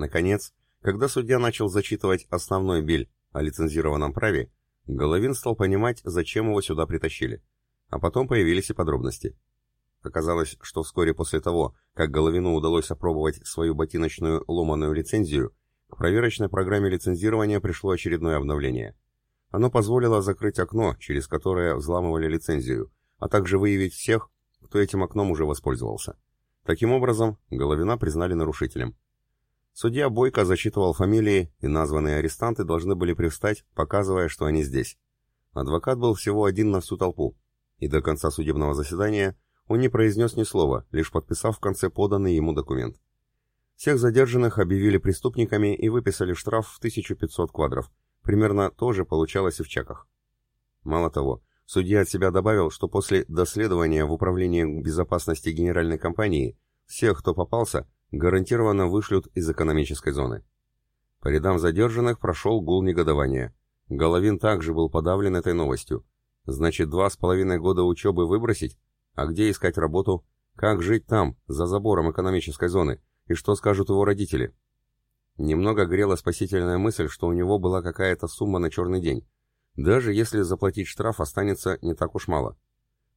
Наконец, когда судья начал зачитывать основной биль о лицензированном праве, Головин стал понимать, зачем его сюда притащили. А потом появились и подробности. Оказалось, что вскоре после того, как Головину удалось опробовать свою ботиночную ломаную лицензию, к проверочной программе лицензирования пришло очередное обновление. Оно позволило закрыть окно, через которое взламывали лицензию, а также выявить всех, кто этим окном уже воспользовался. Таким образом, Головина признали нарушителем. Судья Бойко зачитывал фамилии, и названные арестанты должны были привстать, показывая, что они здесь. Адвокат был всего один на всю толпу, и до конца судебного заседания он не произнес ни слова, лишь подписав в конце поданный ему документ. Всех задержанных объявили преступниками и выписали штраф в 1500 квадров. Примерно то же получалось и в чеках. Мало того, судья от себя добавил, что после доследования в Управлении безопасности Генеральной компании всех, кто попался, гарантированно вышлют из экономической зоны. По рядам задержанных прошел гул негодования. Головин также был подавлен этой новостью. Значит, два с половиной года учебы выбросить? А где искать работу? Как жить там, за забором экономической зоны? И что скажут его родители? Немного грела спасительная мысль, что у него была какая-то сумма на черный день. Даже если заплатить штраф, останется не так уж мало.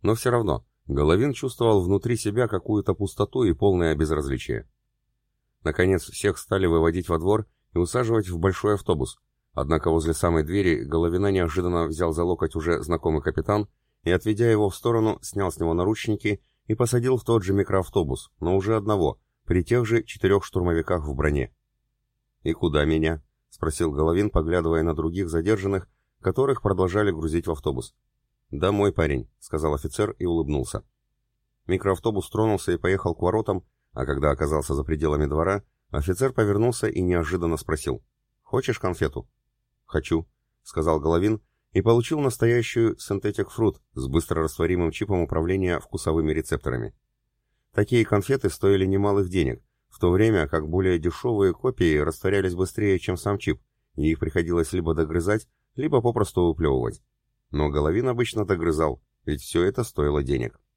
Но все равно, Головин чувствовал внутри себя какую-то пустоту и полное безразличие. Наконец, всех стали выводить во двор и усаживать в большой автобус. Однако возле самой двери Головина неожиданно взял за локоть уже знакомый капитан и, отведя его в сторону, снял с него наручники и посадил в тот же микроавтобус, но уже одного, при тех же четырех штурмовиках в броне. «И куда меня?» — спросил Головин, поглядывая на других задержанных, которых продолжали грузить в автобус. «Домой, парень», — сказал офицер и улыбнулся. Микроавтобус тронулся и поехал к воротам, а когда оказался за пределами двора, офицер повернулся и неожиданно спросил. «Хочешь конфету?» «Хочу», — сказал Головин и получил настоящую Synthetic Fruit с быстрорастворимым чипом управления вкусовыми рецепторами. Такие конфеты стоили немалых денег, в то время как более дешевые копии растворялись быстрее, чем сам чип, и их приходилось либо догрызать, либо попросту выплевывать. Но Головин обычно догрызал, ведь все это стоило денег.